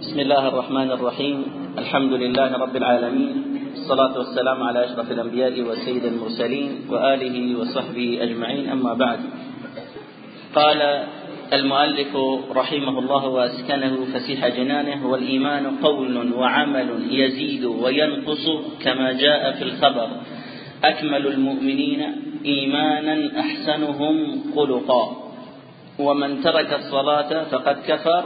بسم الله الرحمن الرحيم. الحمد لله رب العالمين. الصلاة والسلام على أشرف الأنبياء وسيد المرسلين وآله وصحبه أجمعين. أما بعد. قال المؤلف رحمه الله وأسكنه فسيح جنانه والإيمان قول وعمل يزيد وينقص كما جاء في الخبر. أكمل المؤمنين إيمانا أحسنهم خلقا. ومن ترك الصلاة فقد كفر.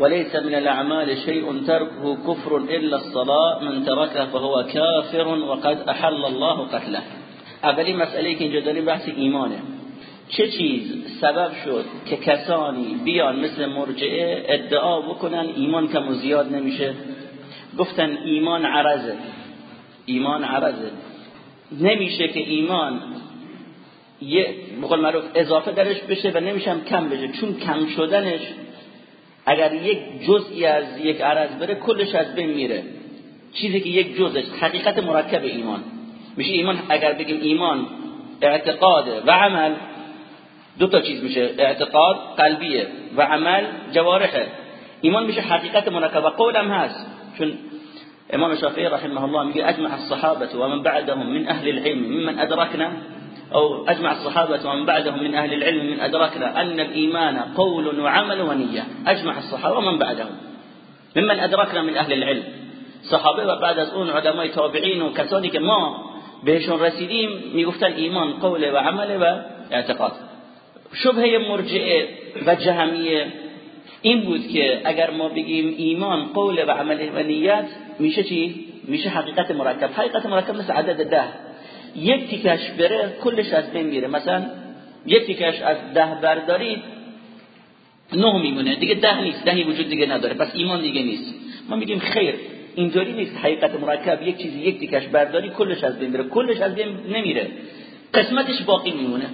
وليس من الأعمال شيء تركه كفر إلا الصلاة. من تركه فهو كافر وقد أحل الله قتله. اولی مسئله که اینجا داریم بحث ایمانه. چه چیز سبب شد که کسانی بیان مثل مرجعه ادعا بکنن ایمان کم و زیاد نمیشه؟ گفتن ایمان عرضه. ایمان عرضه. نمیشه که ایمان یه بقول معروف اضافه درش بشه و نمیشم کم بشه. چون کم شدنش اگر یک جزئی از یک عرض بره کلش از بین میره. چیزی که یک جزش حقیقت مرکب ایمان. میشه ایمان اگر بگیم ایمان اعتقاد و عمل دو تا چیز میشه. اعتقاد قلبیه و عمل جوارحه. ایمان میشه حقیقت مرکب و قول هم هست. چون امام شافعی رحمه الله میگه اجمع الصحابه و من بعدهم من اهل العلم ممن ادركنا أو أجمع الصحابة ومن بعدهم من أهل العلم من أدركنا أن الإيمان قول وعمل ونية. أجمع الصحابة ومن بعدهم. ممن أدركنا من أهل العلم. صحابة بعد از اون علمای تابعین ما بهشون رسیدیم میگفتن ایمان قول و عمل و اعتقاد. شبهه مرجعه و جهمیه این بود که اگر ما بگیم ایمان قول و عمل و نیت میشه چی؟ میشه حقیقت مرکب. حقیقت مرکب مثل عدد ده. یک تیکش بره کلش از بین میره. مثلا یک تیکش از ده بردارید نه میمونه. دیگه ده نیست. دهی وجود دیگه نداره. پس ایمان دیگه نیست. ما میگیم خیر. اینطوری نیست. حقیقت مرکب. یک چیزی یک تیکش برداری کلش از بین میره. کلش از بین نمیره. قسمتش باقی میمونه.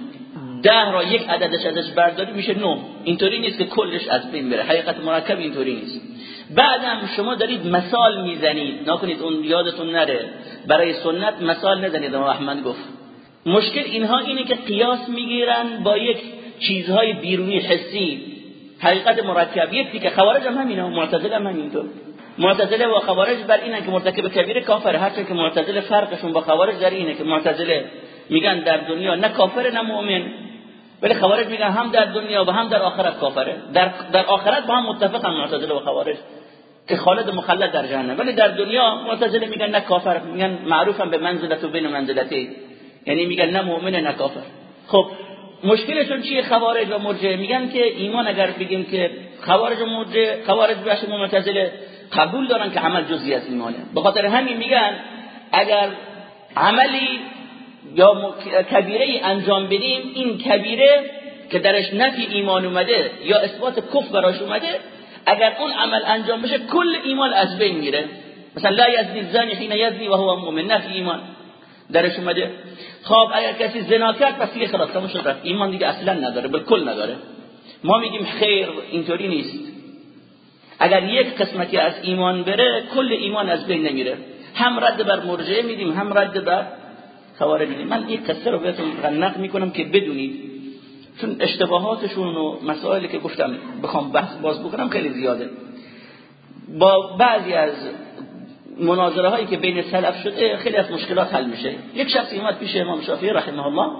ده را یک عددش ازش برداری میشه نه. اینطوری نیست که کلش از بین بره. حقیقت مرکب اینطوری نیست. بعدم شما دارید مثال می‌زنید. نکنید اون یادتون نره. برای سنت مثال نزنید اما احمد گفت. مشکل اینها اینه که قیاس می‌گیرن با یک چیزهای بیرونی حسی. حقیقت مرکب. یک که خوارج هم و معتزله هم همینطور. معتزله و خوارج بر اینه که مرتکب کبیره کافر. هرچه که معتزله فرقشون با خوارج در اینه که معتزله. میگن در دنیا نه کافر نه مؤمن. ولی خوارج میگن هم در دنیا و هم در آخرت کافره. در در آخرت با هم متفقن معتزله و خوارج که خالد مخلد در جهنم. ولی در دنیا معتزله میگن نه کافر میگن معروفم به منزلت و بین منزلتی. یعنی میگن نه مؤمن نه کافر. خب مشکلشون چیه؟ خوارج و مرجع. میگن که ایمان اگر بگیم که خوارج و مرجع خوارج باشه معتزله قبول دارن که عمل جزئی از ایمانه. به خاطر همین میگن اگر عملی یا کبیره انجام بدیم این کبیره که درش نفی ایمان اومده یا اثبات کفر براش اومده اگر اون عمل انجام بشه کل ایمان از بین میره. مثلا لا یزنی الزانی حین یزنی و هو مؤمن نفی ایمان درش اومده. خب اگر کسی زنا کرد پس دیگه خلاص تموم شد ایمان دیگه اصلا نداره بالکل نداره. ما میگیم خیر اینطوری نیست. اگر یک قسمتی از ایمان بره کل ایمان از بین نمیره. هم رد بر مرجعه میدیم هم رد بر خوارج میدیم من این قصه رو بهتون نقل می‌کنم که بدونید. چون اشتباهاتشون و مسائلی که گفتم بخوام بحث باز بکنم خیلی زیاده. با بعضی از مناظره هایی که بین سلف شده خیلی از مشکلات حل میشه. یک شخص اومد پیش امام شافعی رحمه الله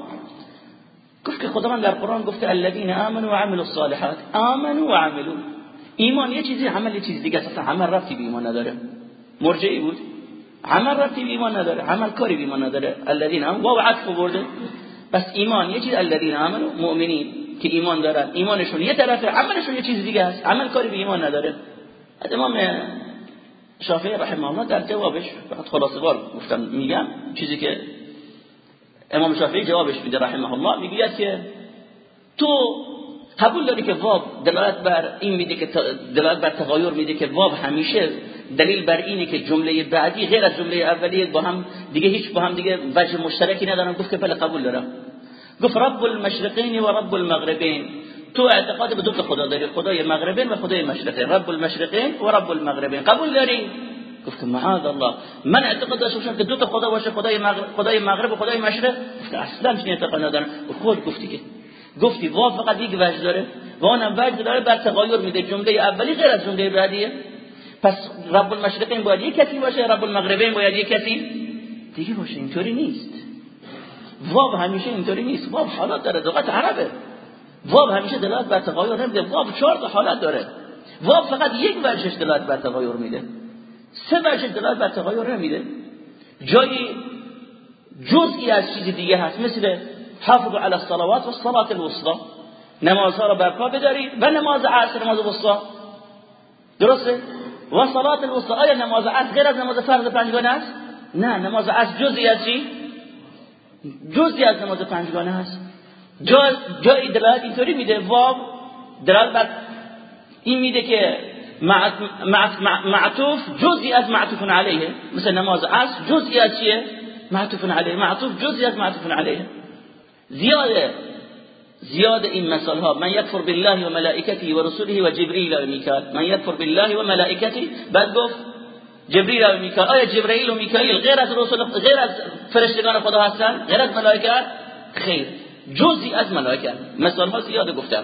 گفت که خداوند در قرآن گفته الذين امنوا وعملوا الصالحات. امنوا وعملوا ایمان یه چیزی عمل یه چیز دیگه اصلا عمل رفتی به ایمان نداره. مرجعی بود؟ عمل رفتی به ایمان نداره عمل کاری به ایمان نداره. الذين امنوا و عطف برده پس ایمان یه چیز الذين امنوا مؤمنین که ایمان دارن. ایمانشون یه طرفه عملشون یه چیز دیگه است. عمل کاری به ایمان نداره. امام شافعی رحمه الله در جوابش فقط خلاصه بار گفتم میگم چیزی که امام شافعی جوابش میده رحمه الله میگه که تو قبول داری که واب دلالت بر این میده که دلالت بر تغایر میده که واب همیشه دلیل بر اینه که جمله بعدی غیر از جمله اولیه با هم دیگه هیچ با هم دیگه وجه مشترکی ندارن. گفت که بله قبول دارم. گفت رب المشرقین و رب المغربین. تو اعتقاد به دو تا خدا داری خدای مغربین و خدای مشرقین رب المشرقین و رب المغربین. قبول داری؟ گفت معاذ الله. من اعتقاد داشتم که دو تا خدا باشه خدای مغرب خدای مغرب و خدای مشرق. گفت اصلا چنین اعتقاد ندارم. خود گفتی که گفتی وا فقط یک وجه داره. و اونم وجه داره بر تغایر میده. جمله اولی غیر از جمله بعدیه. پس رب المشرقین باید یک کسی باشه رب المغربین باید یک کسی دیگه باشه اینطوری نیست. واب همیشه اینطوری نیست. واب حالات داره لغت عربه. واب همیشه دلالت بر تغایر نمیده. واب چهار تا حالت داره. واب فقط یک وجهش دلالت بر تغایر میده. سه وجه دلالت بر تغایر نمیده. جایی جزئی از چیز دیگه هست مثل حافظ علی الصلوات و الصلاه الوسطى نمازها رو برپا بدارید و نماز عصر نماز وسطا درسته؟ و صلات الوسطى آیا نماز عصر غیر از نماز فرض پنجگانه است؟ نه نماز عصر جزئی از چی؟ جزئی از نماز پنجگانه است. جا جای دلالت اینطوری میده واب دلالت بر این میده که معطوف جزئی از معطوف علیه. مثل نماز عصر جزئی از چیه؟ معطوف علیه. معطوف جزئی از معطوف علیه. زیاده. زیاد این مثال ها من یکفر بالله و ملائکته و رسوله و جبریل و میکائیل من یکفر بالله و ملائکته بعد گفت جبریل و میکائیل آیا جبرئیل و میکائیل غیر از رسول غیر از فرشتگان خدا هستن؟ غیر از ملائکه؟ خیر. جزئی از ملائکه. مثال ها زیاد گفتم.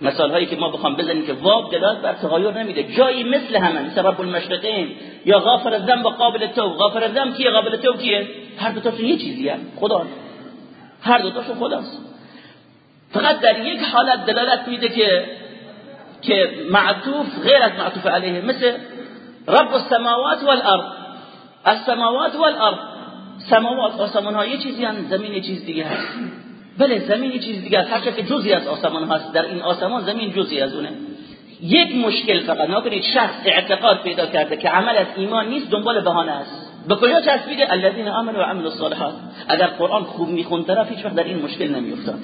مثال هایی که ما بخوام بزنیم که واب دلالت بر تغایر نمیده. جایی مثل مثل رب المشرقین. یا غافر الذنب قابل التوب غافر الذنب کیه؟ قابل التوب کیه؟ هر دو تاشون یه چیزیه. خدا. هر دو تاشون خداست. فقط در یک حالت دلالت میده که که معطوف غیر از معطوف علیه مثل رب السماوات والارض. السماوات والارض. سماوات آسمان ها یه چیزی هم زمین چیز دیگه هست. بله زمین چیز دیگه هست. هر که جزی از آسمان هست در این آسمان زمین جزی از اونه. یک مشکل فقط نکنید شخص اعتقاد پیدا کرده که عمل از ایمان نیست دنبال بهانه است. به کجا چسبیده؟ الذين امنوا وعملوا الصالحات. اگر قرآن خوب میخون طرف هیچ وقت در این مشکل نمیافتاد.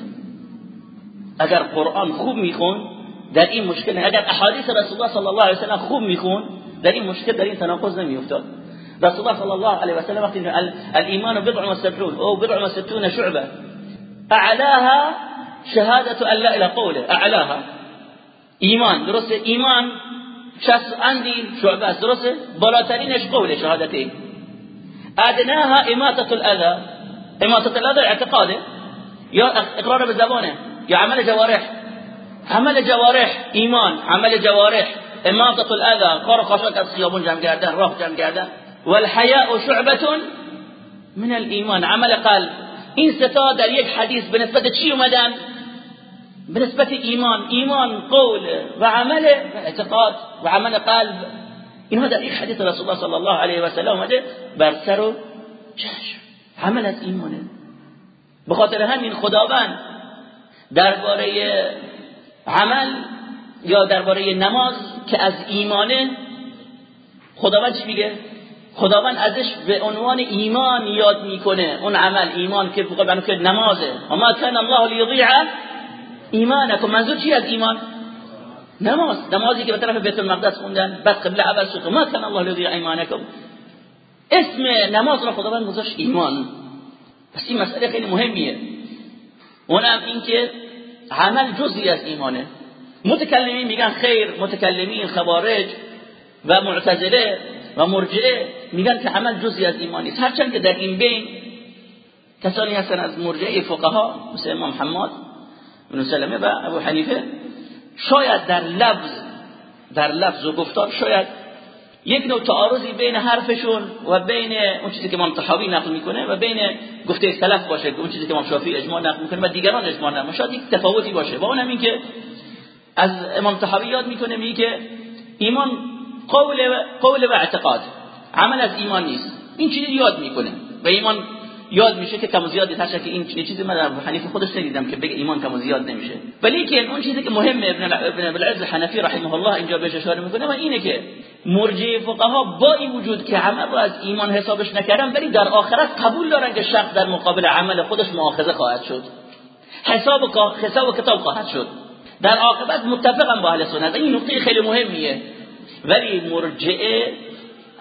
اگر قرآن خوب میخون در این مشکل اگر احادیث رسول الله صلی الله علیه و سلم خوب میخون در این مشکل در این تناقض نمیافتاد. رسول الله صلی الله علیه و سلم وقتی الايمان بضع و سبعون او بضع و ستون شعبه اعلاها شهادة ان لا اله قوله اعلاها. ایمان درسته؟ ایمان شخص اندی شعبه است درسته؟ بالاترینش قول شهادتین. ادناها اماطه الاذى. اماطه الاذى اعتقاده. یا اقرار به زبانه. یا عمل جوارح. عمل جوارح. ایمان عمل جوارح. إماطة الأذى. کار خاشاک از خیابون جمع کردن راه جمع کردن شعبة من الإيمان. عمل قلب این ستا در یک حدیث به نسبت چی اومدن به نسبت ایمان ایمان قول و عمل اعتقاد. و عمل قلب اینها در این حدیث رسول الله صلی الله علیه و سلم اومده بر سر و چشم عمل از ایمانه به خاطر همین خداوند درباره عمل یا درباره نماز که از ایمانه خداوند چی میگه؟ خداوند ازش به عنوان ایمان یاد می‌کنه. اون عمل ایمان که بقول که نمازه. و ما کان الله لیضیع ایمانکم. منظور چی از ایمان؟ نماز. نمازی که به طرف بیت المقدس خوندن. بعد قبل عباس شد ما کان الله لیضیع ایمانکم. اسم نماز را خداوند گذاشت ایمان. پس این مسئله خیلی مهمیه. اونم این که عمل جزئی از ایمانه. متکلمین میگن خیر متکلمین خوارج و معتزله و مرجعه میگن که عمل جزئی از ایمان است هرچند که در این بین کسانی هستن از مرجعه فقها مثل امام حماد بن سلمه و ابو حنیفه شاید در لفظ در لفظ و گفتار شاید یک نوع تعارضی بین حرفشون و بین اون چیزی که امام طحاوی نقل می‌کنه و بین گفته سلف باشه اون چیزی که امام شافعی اجماع نقل می‌کنه و دیگران اجماع نقل شاید یک تفاوتی باشه. و اونم این که از امام طحاوی یاد می‌کنه میگه که ایمان قول و قول و اعتقاد عمل از ایمان نیست. این چیزی یاد می‌کنه. و ایمان یاد میشه که کم زیادی تاشه که این چیزی من ابو حنیفه خودش ندیدم که بگه ایمان کم زیاد نمیشه. ولی که اون چیزی که مهمه ابن ابن العز حنفی رحمه الله اینجا بهش اشاره می‌کنه و اینه که مرجع فقها با این وجود که عمل رو از ایمان حسابش نکردن ولی در آخرت قبول دارن که شخص در مقابل عمل خودش مؤاخذه خواهد شد. حساب حساب و کتاب خواهد شد. در عاقبت متفقم با اهل سنت. این نقطه خیلی مهمیه. ولی مرجعه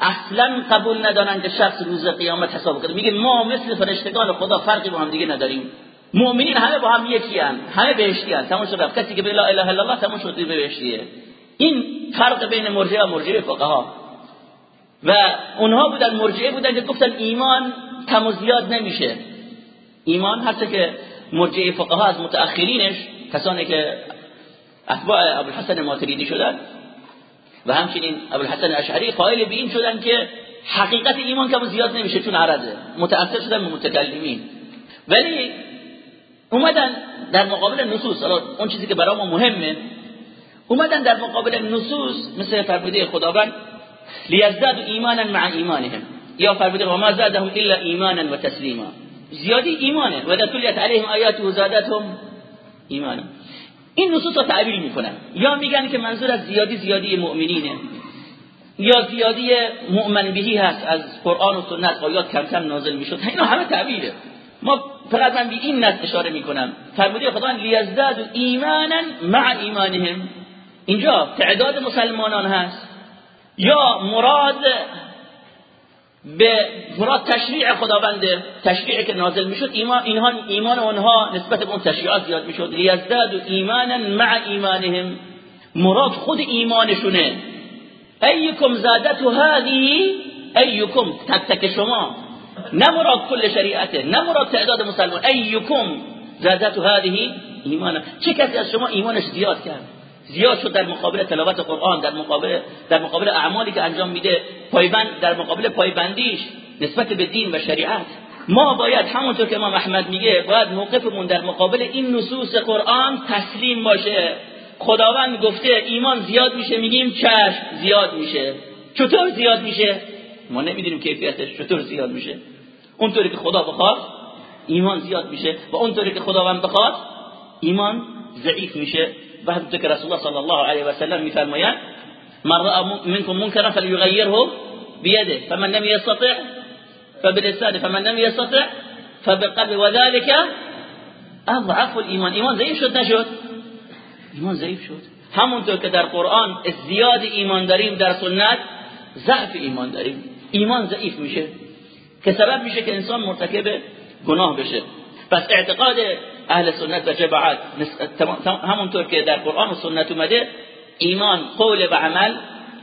اصلا قبول ندارن که شخص روز قیامت حساب کنه. میگه ما مثل فرشتگان خدا فرقی با هم دیگه نداریم. مؤمنین همه با هم یکی هن. همه بهشتی هن. تمام شد کسی که لا اله الله تمام شد بهشتیه. این فرق بین مرجعه و مرجعه فقها. و اونها بودن مرجعه بودن که گفتن ایمان کم و زیاد نمیشه. ایمان هست که مرجعه فقها از متأخرینش کسانی که اتباع ابوالحسن ماتریدی شدن و همچنین ابوالحسن اشعری قائل به این شدن که حقیقت ایمان که زیاد نمیشه چون عرضه. متأثر شدن به متکلمین. ولی اومدن در مقابل نصوص اون چیزی که برای ما مهمه اومدن در مقابل نصوص مثل فرموده خداوند لیزداد ایمانا مع ایمانهم. یا فرموده و ما زادهم الا ایمانا و تسلیما. زیادی ایمانه. و تلیت علیهم و زادتهم ایمانا این نصوص رو تعبیر می‌کنن یا میگن که منظور از زیادی زیادی مؤمنینه. یا زیادی مؤمن بهی هست از قرآن و سنت. آیات کم کم نازل می‌شد. اینا همه تعبیره. ما فقط من به این نص اشاره می‌کنم. فرموده خدا لیزداد ایمانا مع ایمانهم. اینجا تعداد مسلمانان هست. یا مراد به مراد تشریع خداونده تشریعی که نازل می‌شد ایمان اینها ایمان اونها نسبت به اون تشریعات زیاد می‌شد. لیزداد ایمانا مع ایمانهم. مراد خود ایمانشونه. ایکم زادت هذه ایکم تک تک شما. نه مراد کل شریعته نه مراد تعداد مسلمان. ایکم زادت هذه ایمان چه کسی از شما ایمانش زیاد کرد؟ زیاد شد در مقابل تلاوت قرآن در مقابل در مقابل اعمالی که انجام میده پایبند در مقابل پایبندیش نسبت به دین و شریعت. ما باید همونطور که امام احمد میگه باید موقفمون در مقابل این نصوص قرآن تسلیم باشه. خداوند گفته ایمان زیاد میشه میگیم چشم زیاد میشه. چطور زیاد میشه؟ ما نمی‌دونیم کیفیتش چطور زیاد میشه. اونطوری که خدا بخواد ایمان زیاد میشه. و اونطوری که خداوند بخواد ایمان ضعیف میشه و همونطور که رسول الله صلی الله علیه و سلم میفرمایند من رأى منكم منكرا فليغيره بيده فمن لم يستطع فبلسانه فمن لم يستطع فبقلبه وذلك اضعف الايمان ایمان ضعیف شد نشد ایمان ضعیف شد همونطور که در قرآن زیاد ایمان داریم در سنت ضعف ایمان داریم ایمان ضعیف میشه که سبب میشه که انسان مرتکب گناه بشه پس اعتقاد اهل سنت و جماعت. همونطور که در قرآن و سنت اومده ایمان قول و عمل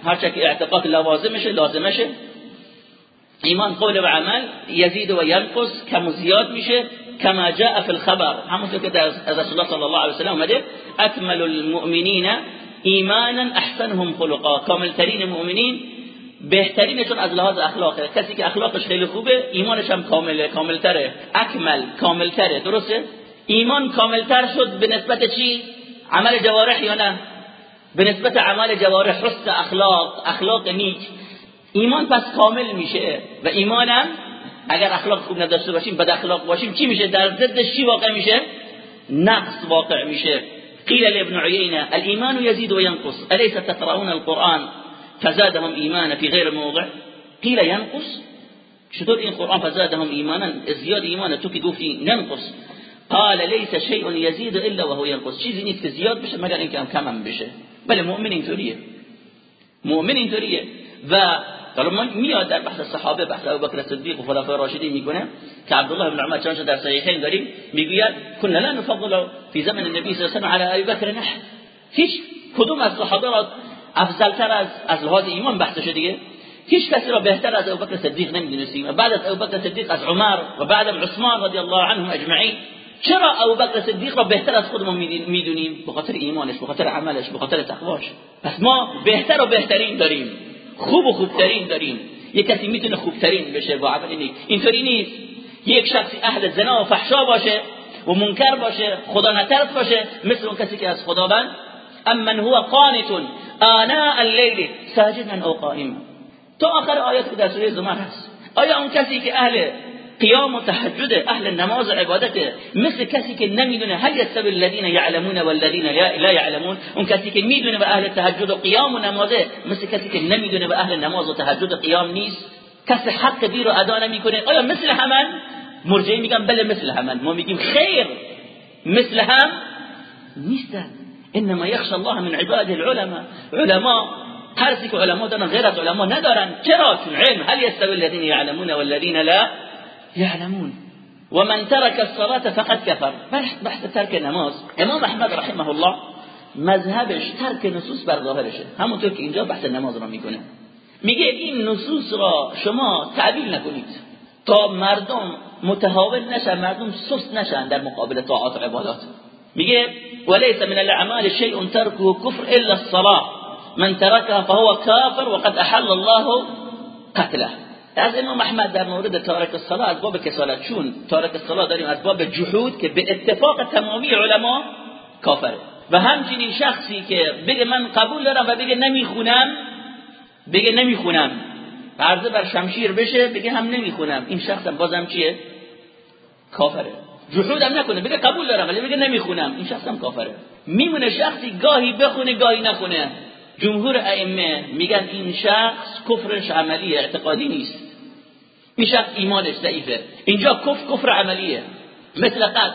هرچه که اعتقاد لوازمشه لازمشه ایمان قول و عمل یزید و ینقص کم زیاد میشه. کما جاء فی الخبر. همونطور که در رسول الله صلی الله علیه و سلم اومده اکمل المؤمنین ایمانا احسنهم خلقا. کاملترین مؤمنین بهترینشون از لحاظ اخلاقه. کسی که اخلاقش خیلی خوبه ایمانش هم کامله کاملتره. اکمل کاملتره. درسته؟ ایمان کاملتر شد به نسبت چی؟ عمل جوارح یا نه؟ به نسبت عمل جوارح حس اخلاق اخلاق نیک. ایمان پس کامل میشه و ایمانم اگر اخلاق خوب نداشته باشیم بد اخلاق باشیم چی میشه؟ در ضدش چی واقع میشه؟ نقص واقع میشه. قیل لابن عیینه الايمان يزيد وينقص اليس تقرؤون القرآن فزادهم ایمانا في غیر موضع قیل ينقص چطور این قرآن فزادهم ایمانا؟ زیاد ایمان تو که گفتی ننقص قال ليس شيء يزيد إلا وهو ينقص. چیزی نیست که زیاد بشه مگر اینکه هم کم هم بشه. بله مؤمن اینطوریه مؤمن اینطوریه و حالا میاد در بحث صحابه بحث ابوبکر صدیق و خلفای راشدین میکنه که عبدالله بن عمر چون در صحیحین داریم میگوید كنا لا نفضل في زمن النبي صلی الله عليه و على ابي بکر نه هیچ کدوم از صحابه را افضلتر از از لحاظ ایمان بحث دیگه. هیچ کسی را بهتر از ابوبکر صدیق نمیدونستیم. بعد از ابوبکر صدیق از عمر و بعد عثمان رضی الله عنهم اجمعین. چرا ابوبکر صدیق را بهتر از خودمون می‌دونیم؟ به خاطر ایمانش به خاطر عملش به خاطر تقواش. پس ما بهتر و بهترین داریم. خوب و خوبترین داریم. یک کسی می‌تونه خوبترین بشه با عمل نیک. اینطوری نیست. یک شخصی اهل زنا و فحشا باشه و منکر باشه خدا نترس باشه مثل اون کسی که از خداوند. امن هو قانت آناء الليل ساجدا او قائما. تو آخر آیات در سوره زمر هست. آیا اون کسی که اهل قیام و تهجد أهل نماز و عبادت مثل کسی که نمیدونه هل یستوی الذین یعلمون والذین لا یعلمون. اون کسی که میدونه و أهل تهجد و قیام و نمازه مثل کسی که نمیدونه و أهل نماز و تهجد و قیام نیست. کسی حق دی رو ادا نمیکنه. آیا مثل همان؟ مرجعی میگن بله مثل همان. ما میگیم خیر مثل هم نیستن. انما یخشى الله من عباده العلماء. علماء ترسی که علما دارن غیر از علما ندارن. چرا؟ علم. هل یستوی الذین یعلمون والذین لا يعلمون. ومن ترك الصلاة فقد كفر. بحث ترك نماز إمام أحمد رحمه الله مذهبش ترک نصوص بر ظاهرشه همونطور که اینجا بحث نماز را میکنه میگه این نصوص را شما تعبیل نکنید تا مردم متحاول نشن مردم سست نشن در مقابل طاعات و عبادات. میگه وليس من الأعمال شيء تركه كفر إلا الصلاة. من تركها فهو كافر وقد أحل الله قتله. از امام احمد در مورد تارک الصلاه از باب کسالت چون تارک الصلاه داریم از باب جحود که به اتفاق تمامی علما کافره. و همچنین شخصی که بگه من قبول دارم و بگه نمی‌خونم بگه نمی‌خونم. عرضه بر شمشیر بشه بگه هم نمی‌خونم. این شخص هم بازم چیه؟ کافره. جحود هم نکنه بگه قبول دارم ولی بگه نمی‌خونم. این شخص هم کافره. میمونه شخصی گاهی بخونه گاهی نخونه. جمهور ائمه میگن این شخص کفرش عملی اعتقادی نیست. این شخص ایمانش ضعیفه. اینجا کفر کفر عملیه. مثل قتل.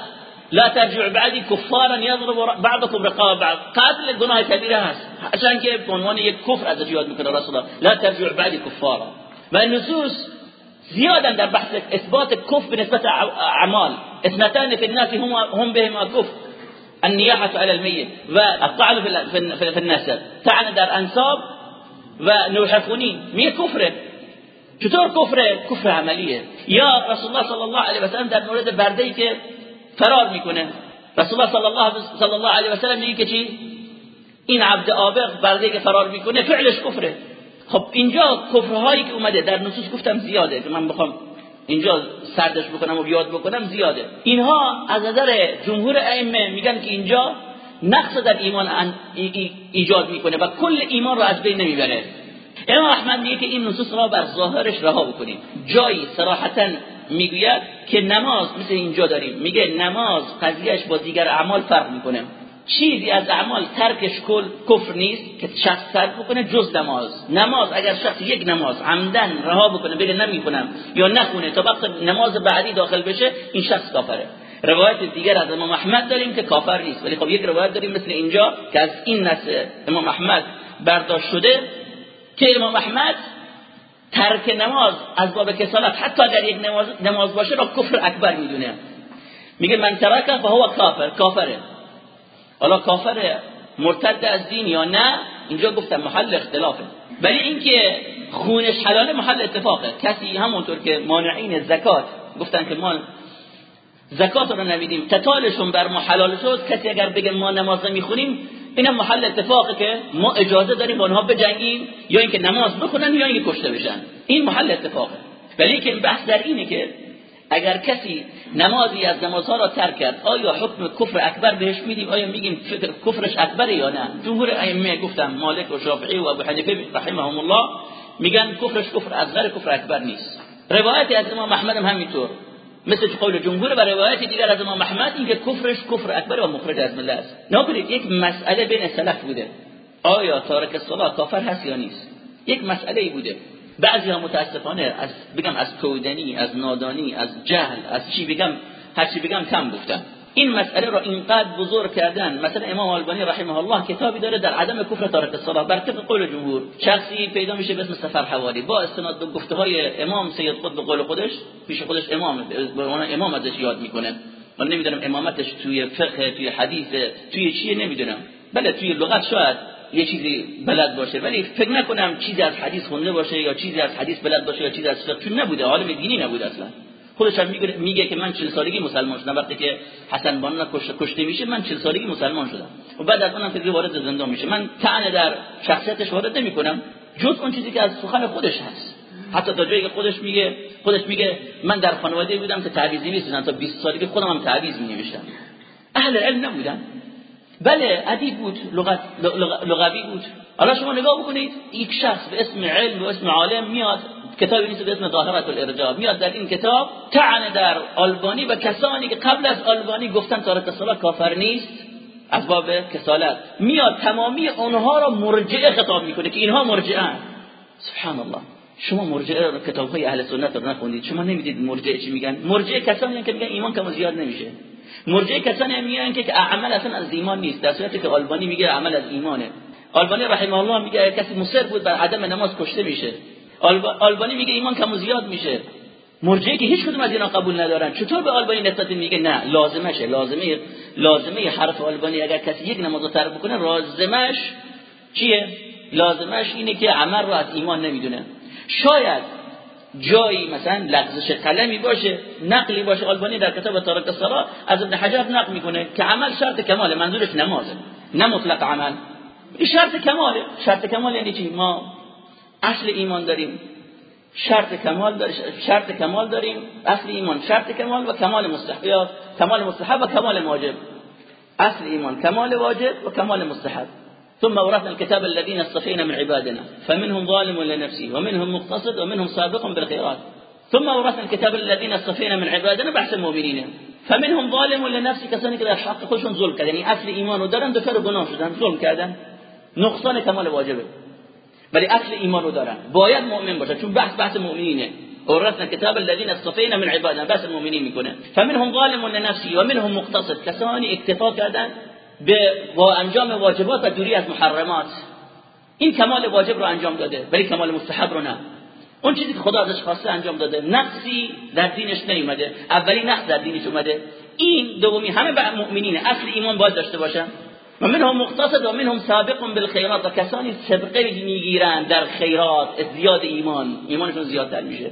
لا ترجع بعدی کفارا یضرب بعضكم رقاب بعض. قتل گناه کبیره هست. عشان که به عنوان یک کفر ازش یاد میکنه رسول لا ترجع بعدی کفارا. و نصوص زیادا در بحث اثبات کفر به نسبت اعمال. اثنتان في الناس هم هم بهما کفر النياحة على الميت والطعن في النسب. طعن در انساب و نوح خونی میگه کفره. چطور کفره کفر عملیه؟ یا رسول الله صلی الله علیه و سلم در مورد برده که فرار می‌کنه. رسول الله صلی الله صلی الله علیه و سلم میگه که چی؟ این عبد آبق برده که فرار می‌کنه فعلش کفره. خب اینجا کفرهایی که اومده در نصوص گفتم زیاده. که من بخوام اینجا سردش بکنم و بیاد بکنم زیاده. اینها از نظر جمهور ائمه میگن که اینجا نقص در ایمان ایجاد می‌کنه و کل ایمان رو از بین نمی‌بره. امام احمد میگه که این نصوص را بر ظاهرش رها بکنیم. جایی صراحتا می‌گوید که نماز مثل اینجا داریم. میگه نماز قضیهش با دیگر اعمال فرق می‌کنه. چیزی از اعمال ترکش کل کفر نیست که شخص ترک بکنه جز نماز. نماز اگر شخص یک نماز عمدن رها بکنه بگه نمی‌کنم یا نخونه تا وقت نماز بعدی داخل بشه این شخص کافره. روایت دیگر از امام احمد داریم که کافر نیست. ولی خب یک روایت داریم مثل اینجا که از این نسل امام احمد برداشت شده. که امام احمد ترک نماز از باب کسالت حتی اگر یک نماز, نماز باشه را کفر اکبر می‌دونه. میگه من ترک فهو کافر کافره. حالا کافر مرتد از دین یا نه؟ اینجا گفتم محل اختلافه. ولی اینکه خونش حلال محل اتفاقه. کسی همونطور که مانعین زکات گفتن که ما زکات رو نمیدیم. قتالشون بر ما حلال شد. کسی اگر بگه ما نماز نمی‌خونیم اینم محل اتفاقه که ما اجازه داریم با اونها بجنگیم یا اینکه نماز بخونن یا اینکه کشته بشن. این محل اتفاقه. ولی که بحث در اینه که اگر کسی نمازی از نمازها را ترک کرد آیا حکم کفر اکبر بهش میدیم؟ آیا میگیم کفرش اکبره یا نه؟ جمهور ائمه گفتم مالک و شافعی و ابو حنیفه رحمهم الله میگن کفرش کفر اصغر کفر اکبر نیست. روایتی از امام احمد هم همینطور. مثل قول جمهور و روایت دیگر از امام احمد این که کفرش کفر اکبر و مخرج از مله است. نکنید یک مسئله بین سلف بوده. آیا تارک الصلاه کافر هست یا نیست؟ یک مسئله بوده. بعضی ها متاسفانه از بگم از کودنی از نادانی از جهل از چی بگم هر چی بگم کم گفتن. این مسئله را اینقدر بزرگ کردن. مثلا امام البانی رحمه الله کتابی داره در عدم کفر تارک الصلاه بر طبق قول جمهور شخصی پیدا میشه به اسم سفر حوالی. با استناد به گفته های امام سید قطب قول خودش پیش خودش امام به امام ازش یاد می‌کنه. من نمی‌دونم امامتش توی فقه توی حدیث توی چیه نمی‌دونم. بله توی لغت شاید یه چیزی بلد باشه. ولی فکر نکنم چیزی از حدیث خونده باشه یا چیزی از حدیث بلد باشه یا چیزی از فقه نبوده. عالم دینی نبوده اصلا. خودش هم میگه که من 40 سالگی مسلمان شدم. وقتی که حسن بانو کشته میشه من 40 سالگی مسلمان شدم. و بعد از اونم که وارد زندان میشه. من طعن در شخصیتش وارد نمی‌کنم جز اون چیزی که از سخن خودش هست. حتی تا جایی که خودش میگه خودش میگه من در خانواده بودم که تعویض نمی‌نوشتن تا 20 سالگی خودم هم تعویض می‌نوشتم. اهل علم نبودن. بله ادیب بود لغت لغوی بود. حالا شما نگاه بکنید یک شخص به اسم علم و اسم عالم میاد. کتابی نیست به اسم ظاهرت الارجاء میاد در این کتاب طعن در آلبانی و کسانی که قبل از آلبانی گفتن تارک الصلاه کافر نیست از باب کسالت. میاد تمامی اونها را مرجعه خطاب می‌کنه که اینها مرجعه سبحان الله شما مرجعه کتاب های اهل سنت رو نخوندید. شما نمی‌دید مرجعه چی میگن. مرجعه کسانی که میگن ایمان کم زیاد نمیشه. مرجعه کسانی میگن که عمل اصلا از ایمان نیست. در صورتی که آلبانی میگه عمل از ایمانه. آلبانی رحمه الله میگه کسی مصر بود بر عدم نماز کشته میشه. آلبانی میگه ایمان کم و زیاد میشه. مرجعی که هیچ کدوم از اینا قبول ندارن. چطور به آلبانی نسبت میگه؟ نه لازمشه. لازمه لازمه حرف آلبانی اگر کسی یک نماز ترک بکنه لازمش چیه؟ لازمش اینه که عمل رو از ایمان نمی‌دونه. شاید جایی مثلا لغزش قلمی باشه نقلی باشه. آلبانی در کتاب تارک الصلاه از ابن حجر نقل می‌کنه که عمل شرط کمال منظورش نمازه نه مطلق عمل. شرط کماله. شرط کمال یعنی چی؟ ما اصل ایمان داریم. شرط کمال داریم شرط کمال داریم. اصل ایمان شرط کمال و کمال مستحب یا کمال مستحب و کمال واجب. اصل ایمان کمال واجب و کمال مستحب. ثم ورثنا الكتاب الذين اصطفينا من عبادنا. فمنهم ظالم لنفسه ومنهم مقتصد ومنهم سابق بالخيرات. ثم ورثنا الكتاب الذين اصطفينا من عبادنا بحث المؤمنين. فمنهم ظالم لنفسه کسانی که در حق خودشون ظلم کردن یعنی اصل ایمان رو دارن دچار گناه شدن ظلم کردن نقصان کمال واجبه ولی اصل ایمان رو دارن. باید مؤمن باشه چون بحث بحث مؤمنینه. ورثنا كتاب الذين اصطفينا من عبادنا. بحث المؤمنين می‌کنه. فمنهم ظالم لنفسه ومنهم مقتصد. کسانی اکتفا کردن به با انجام واجبات و دوری از محرمات. این کمال واجب رو انجام داده ولی کمال مستحب رو نه. اون چیزی که خدا ازش خواسته انجام داده نقصی در دینش نیومده. اولی نقص در دینش اومده. این دومی همه به مؤمنین اصل ایمان باید داشته باشن. و منهم مقتصد و منهم سابق بالخیرات و کسانی سبقه می‌گیرن در خیرات زیاد ایمان ایمانشون زیادتر میشه.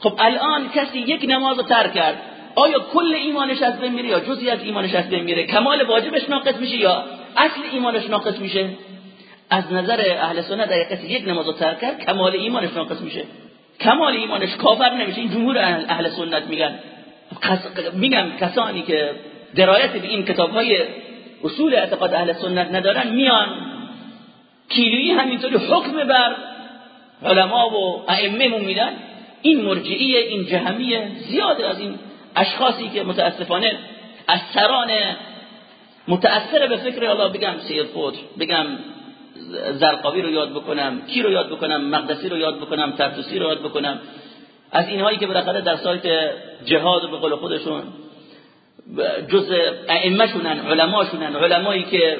خب الان کسی یک نماز رو ترک کرد آیا کل ایمانش از بین میره یا جزئی از ایمانش از بین میره؟ کمال واجبش ناقص میشه یا اصل ایمانش ناقص میشه؟ از نظر اهل سنت اگه کسی یک نماز رو ترک کرد کمال ایمانش ناقص میشه. کمال ایمانش کافر نمیشه. این جمهور اهل سنت میگن. میگم کسانی که درایت به این کتاب های اصول اعتقاد اهل سنت ندارن میان کیلویی همینطوری حکم بر علما و ائمه میدن. این مرجعیه این جهمیه. زیاد از این اشخاصی که متاسفانه از سران متأثر به فکر الله بگم سید قطر بگم زرقاوی رو یاد بکنم کی رو یاد بکنم مقدسی رو یاد بکنم ترتوسی رو یاد بکنم. از اینهایی که بالاخره در سایت جهاد به قول خودشون جز ائمه شونن علماشونن علمایی که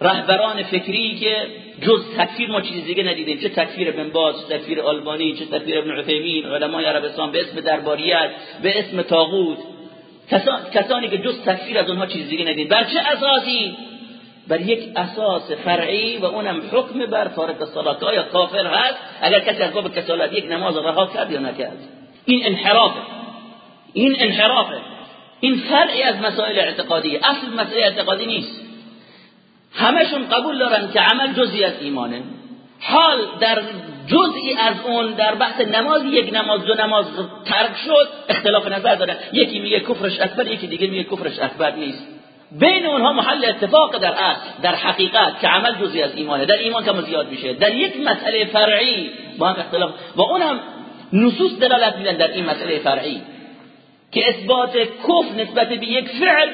رهبران فکری که جز تکفیر ما چیز دیگه ندیدیم. چه تکفیر ابن باز چه تکفیر آلبانی چه تکفیر ابن عثیمین علمای عربستان به اسم درباریت به اسم تاغوت کسانی که جز تکفیر از اونها چیز دیگه ندیدیم. بر چه اساسی؟ بر یک اساس فرعی و اونم حکم بر تارک الصلاه آیا کافر هست؟ اگر کسی از باب کسالت یک نماز رها کرد یا نکرد. این انحرافه این انحرافه این فرعی از مسائل اعتقادی. اصل مسئله اعتقادی نیست. همشون قبول دارن که عمل جزئی از ایمانه. حال در جزئی از اون در بحث نماز یک نماز دو نماز ترک شد اختلاف نظر دارن. یکی میگه کفرش اکبر یکی دیگه میگه کفرش اکبر نیست. بین اونها محل اتفاق در اصل در حقیقت که عمل جزئی از ایمانه. در ایمان کم زیاد میشه. در یک مسئله فرعی با هم اختلاف. و اونم نصوص دلالت میدن در این مسئله فرعی. که اثبات کفر نسبت به یک فعل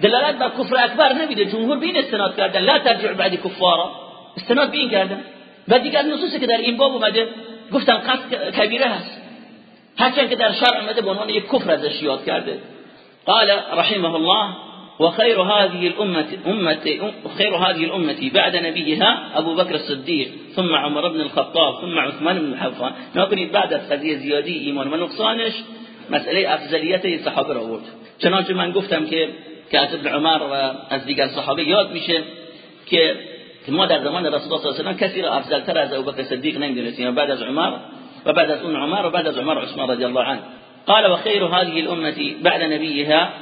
دلالت بر کفر اکبر نمیده. جمهور به این استناد کردن. لا ترجع بعد کفارا. استناد به این و دیگر نصوصی که در این باب اومده گفتن قصد کبیره هست. هرچند که در شرع اومده به عنوان یک کفر ازش یاد کرده. قال رحمه الله وخير هذه الأمة أمة خير هذه الأمة بعد نبيها أبو بكر الصديق ثم عمر بن الخطاب ثم عثمان بن حفان نکنید بعد از قضیه زیادی ایمان و نقصانش. مسئله افضلیت صحابه را آورد. چنانچه من گفتم که که از ابن عمر و از دیگر صحابه یاد میشه که ما در زمان رسول الله صلی الله علیه و کسی را افضلتر از ابوبکر صدیق نمی‌دونستیم. بعد از عمر و بعد از اون عمر و بعد از عمر عثمان رضی الله عنه. قال وخير هذه الأمة بعد نبيها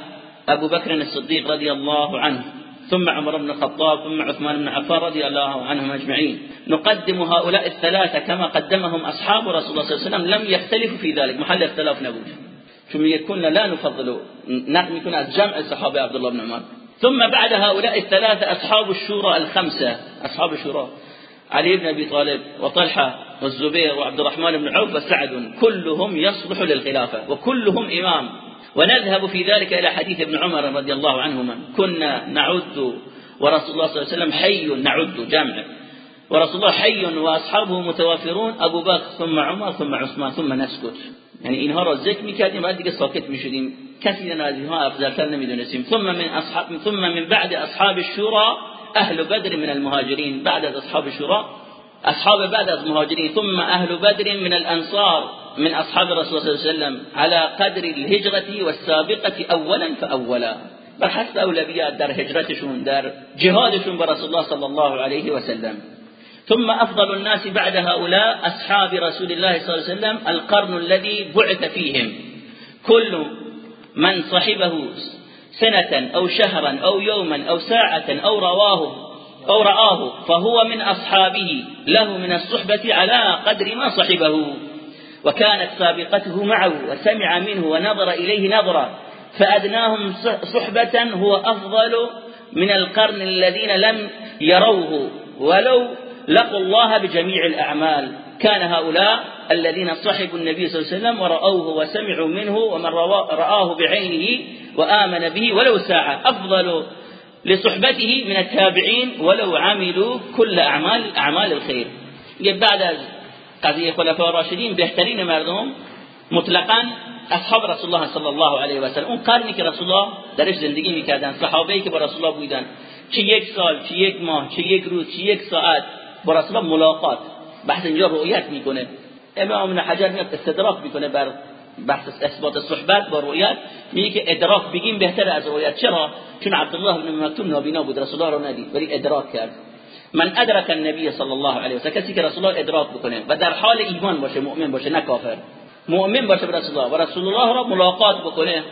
أبو بكر الصديق رضي الله عنه ثم عمر بن الخطاب ثم عثمان بن عفان رضي الله عنهم أجمعين نقدم هؤلاء الثلاثة كما قدمهم أصحاب رسول الله صلى الله عليه وسلم لم يختلفوا في ذلك محل اختلاف نبوه میگه كنا لا نفضل نقل میکنه از جمع صحابه عبد الله بن عمر. ثم بعد هؤلاء الثلاثة أصحاب الشورى الخمسة أصحاب الشورى. علي بن أبي طالب وطلحة والزبير وعبد الرحمن بن عوف وسعد كلهم يصلح للخلافة وكلهم إمام. ونذهب في ذلك إلى حديث ابن عمر رضي الله عنهما. كنا نعد ورسول الله صلى الله عليه وسلم حي نعد جمع ورسول الله حي وأصحابه متوافرون أبو بكر ثم عمر ثم عثمان ثم نسكت. یعنی اینها را ذکر میکردیم بعد دیگه ساکت میشدیم. کسی از اینها افضلتر نمیدونستیم. ثم من اصحاب ثم من بعد اصحاب الشورى أهل بدر من المهاجرين بعد از اصحاب الشورى اصحاب بعد از مهاجرين ثم أهل بدر من الأنصار من اصحاب رسول الله صلى الله عليه وسلم. على قدر الهجرة والسابقة اولا فاولا. بر اولویات در هجرتشون در جهادشون برسول الله صلى الله عليه وسلم. ثم أفضل الناس بعد هؤلاء أصحاب رسول الله صلى الله عليه وسلم القرن الذي بعث فيهم. كل من صحبه سنة أو شهرا أو يوما أو ساعة أو رواه أو رآه فهو من أصحابه. له من الصحبة على قدر ما صحبه. وكانت سابقته معه وسمع منه ونظر إليه نظرا فأدناهم صحبة هو أفضل من القرن الذين لم يروه. ولو لقوا الله بجميع الأعمال. كان هؤلاء الذين صحبوا النبي صلى الله عليه وسلم ورأوه وسمعوا منه ومن رآه بعينه وآمن به ولو ساعة. أفضل لصحبته من التابعين ولو عملوا كل أعمال أعمال الخير. بعد قضیه خلفاء راشدین بهترین مردم مطلقا أصحاب رسول الله صلی الله علیه و سلم اون قرنی رسول الله درش زندگی میکردن که با رسول الله بودن. چه یک سال چه یک ماه چه یک روز چه یک ساعت. با ملاقات. بحث اینجا رؤیت می‌کنه. امام حجر میاد استدراک می‌کنه بر بحث اثبات صحبت با رؤیت. میگه که ادراک بگیم بهتر از رؤیت. چرا؟ چون عبدالله بن مکتوم نابینا بود. رسول الله رو ندید. ولی ادراک کرد. من ادرک النبی صلی الله علیه و سلم. کسی که رسول الله ادراک بکنه و در حال ایمان باشه مؤمن باشه نه کافر. مؤمن باشه به رسول الله. و رسول الله را ملاقات بکنه.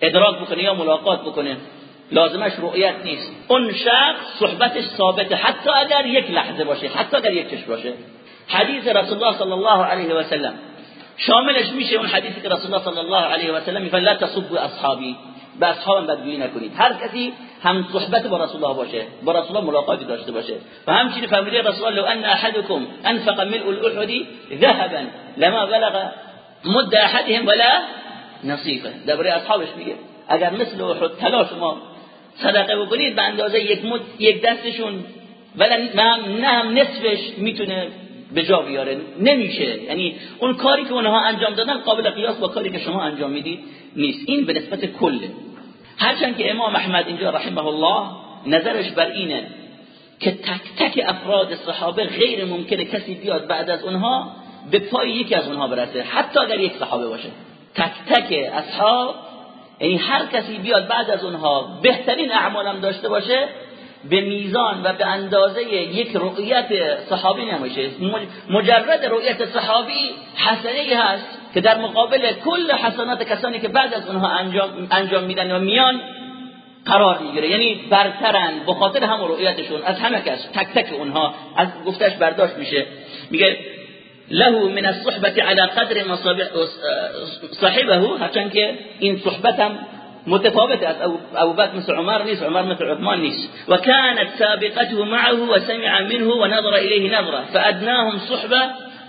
ادراک بکنه یا ملاقات بکنه. لازمش رؤیت نیست. اون شخص صحبتش ثابته. حتی اگر یک لحظه باشه حتی اگر یک چشم باشه. حدیث رسول الله صلی الله علیه و سلم. شاملش میشه اون حدیثی که رسول الله صلی الله علیه و سلم میگه لا تصبوا اصحابی. به اصحابم بدگویی نکنید. هر کسی هم صحبت با رسول الله باشه با رسول الله ملاقاتی داشته باشه. و همچنین فرموده رسول الله لو ان احدكم انفق ملء الاحد ذهبا لما بلغ مد احدهم ولا نصيفه درباره اصحابش میگه اگر مثل احد طلا شما صدقه بکنید به اندازه یک مد یک دستشون. ولی نه هم نصفش می‌تونه به جا بیاره. نمیشه. یعنی اون کاری که اونها انجام دادن قابل قیاس با کاری که شما انجام می‌دید نیست. این به نسبت کله هرچند که امام احمد اینجا رحمه الله نظرش بر اینه که تک تک افراد صحابه غیر ممکنه کسی بیاد بعد از اونها به پای یکی از اونها برسه. حتی اگر یک صحابه باشه. تک تک اصحاب یعنی هر کسی بیاد بعد از اونها بهترین اعمالم داشته باشه به میزان و به اندازه یک رؤیت صحابی نمیشه مجرد رؤیت صحابی حسنه هست که در مقابل کل حسنات کسانی که بعد از اونها انجام, انجام میدن و میان قرار می‌گیره. یعنی برترن به خاطر هم رؤیتشون از همه کس تک تک اونها از گفتش برداشت میشه. میگه له من الصحبة على قدر ما صاحبه. هرچند که این صحبت هم متفاوت از أبو بکر مثل عمر نیست عمر مثل عثمان نیست و كانت سابقته معه وسمع منه ونظر إليه نظرة. فأدناهم صحبة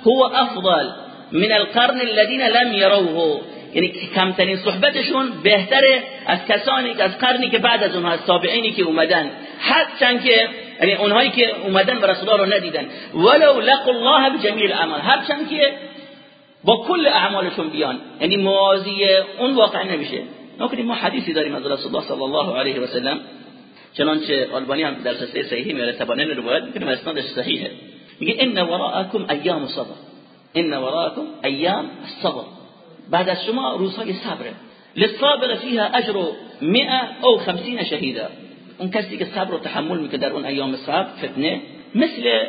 هو أفضل من القرن الذين لم يروه. یعنی کمترین صحبتشون بهتره. از کسانی بعد سابعینی که اومدن هرچند که یعنی اونهایی که اومدن به رسول الله رو ندیدن. ولو لقوا الله بجميع الاعمال هرچند که با کل اعمالشون بیان. یعنی موازی اون واقع نمیشه. نکنیم ما حدیثی داریم از رسول الله صلی الله علیه و سلم. چنانچه آلبانی هم در سلسله صحیحی میاره تبانین روایت می‌کنه اسنادش صحیحه. میگه ان وراءکم ایام صبر. ان وراءکم ایام الصبر بعد از شما روزهای صبره. للصابر فيها اجر 100 او 50 شهیدا. اون کسی که صبر و تحمل می‌کنه در اون ایام صبر فتنه مثل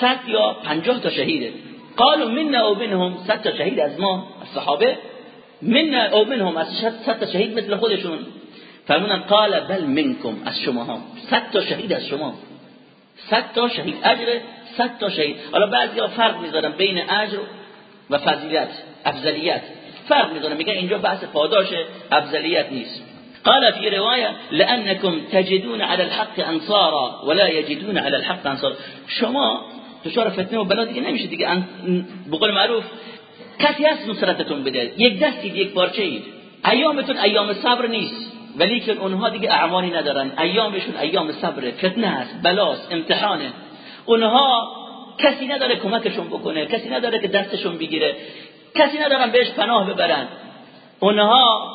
100 یا 50 تا شهیده. قالوا منا او منهم 100 تا شهید از ما الصحابه منا او منهم از 100 تا شهید مثل خودشون. فرمودن قال بل منكم از شما ها 100 تا شهید از شما. 100 تا شهید اجر 100 تا شهید. حالا بعضیا فرق می‌ذارن بین اجر و فضیلت افضلیت. فرق می‌ذارن میگن اینجا بحث پاداش افضلیت نیست. قال في رواية لأنكم تجدون على الحق انصارا ولا يجدون على الحق انصارا شما دچار فتنه و بلا دیگه نمیشه بقول معروف کسی هست نصرتتون بده. یک دستید یک پارچه اید. ایامتون ایام صبر نیست. ولی که اونها دیگه اعمالی ندارن. ایامشون ایام صبر. فتنه است بلاست. امتحانه. اونها کسی نداره کمکشون بکنه. کسی نداره که دستشون بگیره. کسی ندارن بهش پناه ببرن. اونها